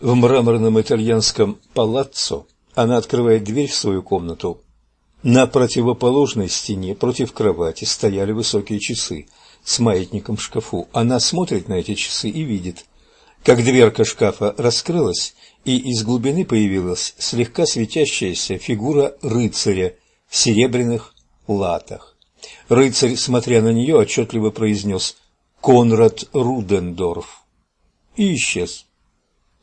В мраморном итальянском палаццо она открывает дверь в свою комнату. На противоположной стене против кровати стояли высокие часы с маятником в шкафу. Она смотрит на эти часы и видит, как дверка шкафа раскрылась, и из глубины появилась слегка светящаяся фигура рыцаря в серебряных латах. Рыцарь, смотря на нее, отчетливо произнес «Конрад Рудендорф» и исчез.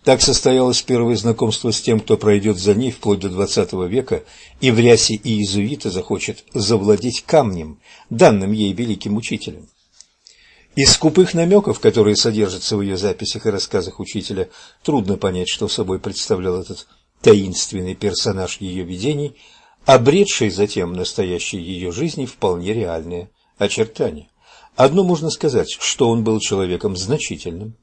Так состоялось первое знакомство с тем, кто пройдет за ней вплоть до XX века и в рясе иезуита захочет завладеть камнем, данным ей великим учителем. Из скупых намеков, которые содержатся в ее записях и рассказах учителя, трудно понять, что собой представлял этот таинственный персонаж ее видений, обретший затем настоящей ее жизни вполне реальные очертания. Одно можно сказать, что он был человеком значительным,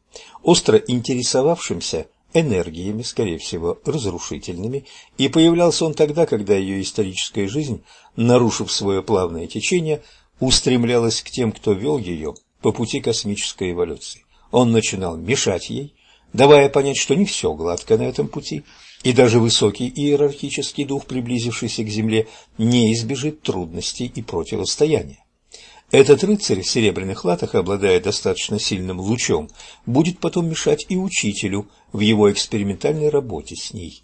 остро интересовавшимся энергиями, скорее всего, разрушительными, и появлялся он тогда, когда ее историческая жизнь, нарушив свое плавное течение, устремлялась к тем, кто вел ее по пути космической эволюции. Он начинал мешать ей, давая понять, что не все гладко на этом пути, и даже высокий иерархический дух, приблизившийся к Земле, не избежит трудностей и противостояния. Этот рыцарь в серебряных латах, обладая достаточно сильным лучом, будет потом мешать и учителю в его экспериментальной работе с ней.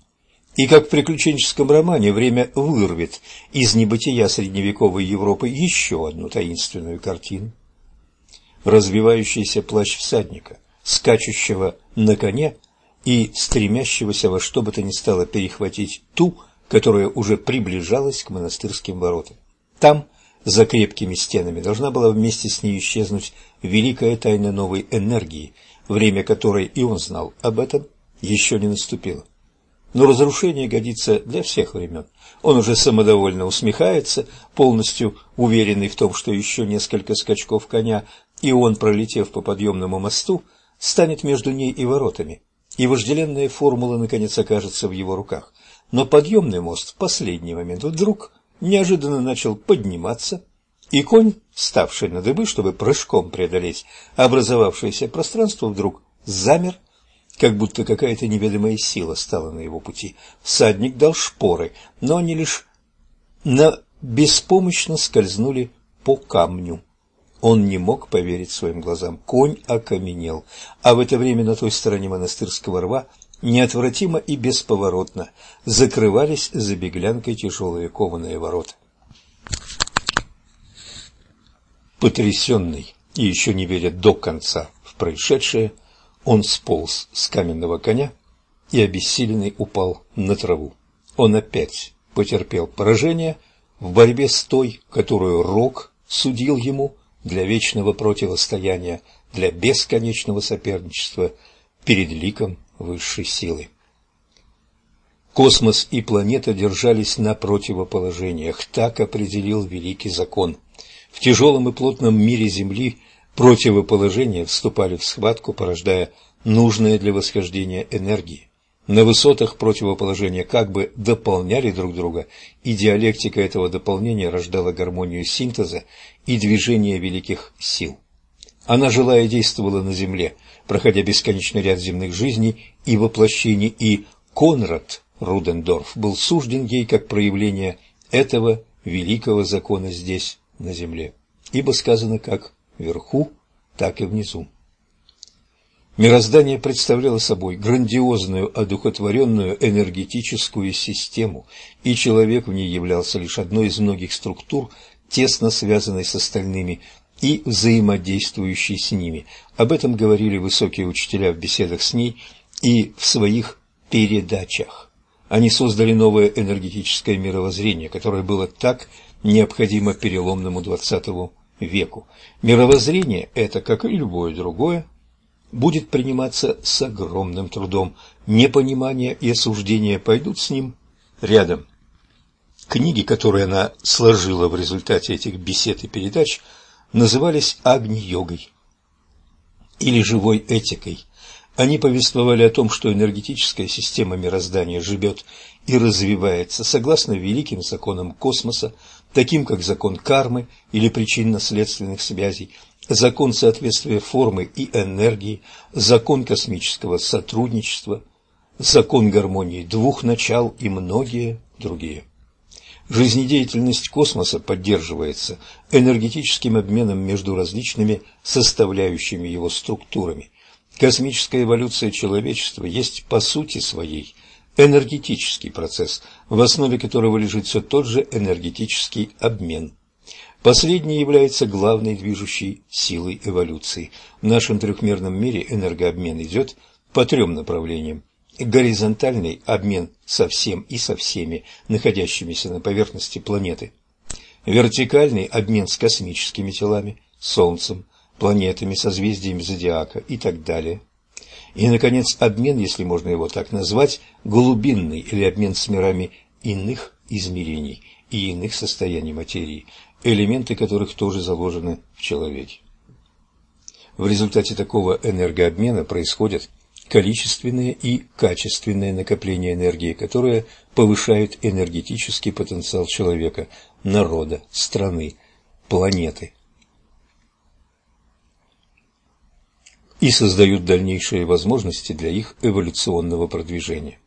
И как в приключенческом романе время вырвет из небытия средневековой Европы еще одну таинственную картину. Развивающийся плащ всадника, скачущего на коне и стремящегося во что бы то ни стало перехватить ту, которая уже приближалась к монастырским воротам. Там за крепкими стенами должна была вместе с ней исчезнуть великая тайна новой энергии, время которой, и он знал об этом, еще не наступило. Но разрушение годится для всех времен. Он уже самодовольно усмехается, полностью уверенный в том, что еще несколько скачков коня, и он, пролетев по подъемному мосту, станет между ней и воротами, и вожделенная формула наконец окажется в его руках. Но подъемный мост в последний момент вдруг неожиданно начал подниматься, и конь, ставший на дыбы, чтобы прыжком преодолеть образовавшееся пространство, вдруг замер, как будто какая-то неведомая сила стала на его пути. Всадник дал шпоры, но они лишь на беспомощно скользнули по камню. Он не мог поверить своим глазам. Конь окаменел, а в это время на той стороне монастырского рва неотвратимо и бесповоротно закрывались за беглянкой тяжелые кованые ворота. Потрясенный и еще не веря до конца в происшедшее, он сполз с каменного коня и обессиленный упал на траву. Он опять потерпел поражение в борьбе с той, которую Рок судил ему для вечного противостояния, для бесконечного соперничества перед ликом высшей силы. Космос и планета держались на противоположениях, так определил великий закон. В тяжелом и плотном мире Земли противоположения вступали в схватку, порождая нужные для восхождения энергии. На высотах противоположения как бы дополняли друг друга, и диалектика этого дополнения рождала гармонию синтеза и движения великих сил. Она жила и действовала на Земле, проходя бесконечный ряд земных жизней и воплощений, и Конрад Рудендорф был сужден ей как проявление этого великого закона здесь, на земле, ибо сказано как вверху, так и внизу. Мироздание представляло собой грандиозную, одухотворенную энергетическую систему, и человек в ней являлся лишь одной из многих структур, тесно связанной с остальными и взаимодействующей с ними. Об этом говорили высокие учителя в беседах с ней и в своих передачах. Они создали новое энергетическое мировоззрение, которое было так необходимо переломному XX веку. Мировоззрение это, как и любое другое, будет приниматься с огромным трудом. Непонимание и осуждение пойдут с ним рядом. Книги, которые она сложила в результате этих бесед и передач, назывались Агни-йогой или живой этикой. Они повествовали о том, что энергетическая система мироздания живет и развивается согласно великим законам космоса, таким как закон кармы или причинно-следственных связей, закон соответствия формы и энергии, закон космического сотрудничества. закон гармонии двух начал и многие другие. Жизнедеятельность космоса поддерживается энергетическим обменом между различными составляющими его структурами. Космическая эволюция человечества есть по сути своей энергетический процесс, в основе которого лежит все тот же энергетический обмен. Последний является главной движущей силой эволюции. В нашем трехмерном мире энергообмен идет по трем направлениям горизонтальный обмен со всем и со всеми находящимися на поверхности планеты, вертикальный обмен с космическими телами, Солнцем, планетами, созвездиями зодиака и так далее. И, наконец, обмен, если можно его так назвать, глубинный или обмен с мирами иных измерений и иных состояний материи, элементы которых тоже заложены в человеке. В результате такого энергообмена происходят количественное и качественное накопление энергии, которое повышает энергетический потенциал человека, народа, страны, планеты. и создают дальнейшие возможности для их эволюционного продвижения.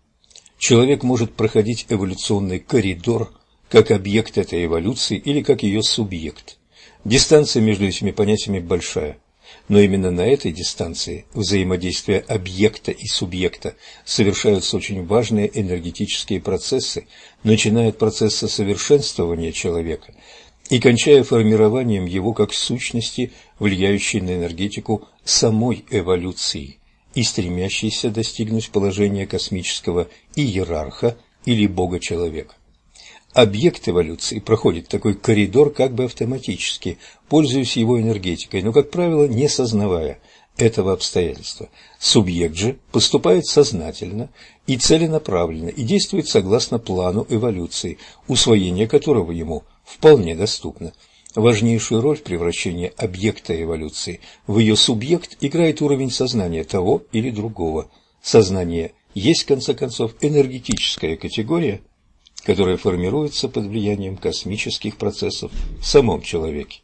Человек может проходить эволюционный коридор как объект этой эволюции или как ее субъект. Дистанция между этими понятиями большая – но именно на этой дистанции взаимодействия объекта и субъекта совершаются очень важные энергетические процессы, начиная от процесса совершенствования человека и кончая формированием его как сущности, влияющей на энергетику самой эволюции и стремящейся достигнуть положения космического иерарха или бога-человека. Объект эволюции проходит такой коридор как бы автоматически, пользуясь его энергетикой, но, как правило, не сознавая этого обстоятельства. Субъект же поступает сознательно и целенаправленно и действует согласно плану эволюции, усвоение которого ему вполне доступно. Важнейшую роль в превращении объекта эволюции в ее субъект играет уровень сознания того или другого. Сознание есть, в конце концов, энергетическая категория, которая формируется под влиянием космических процессов в самом человеке.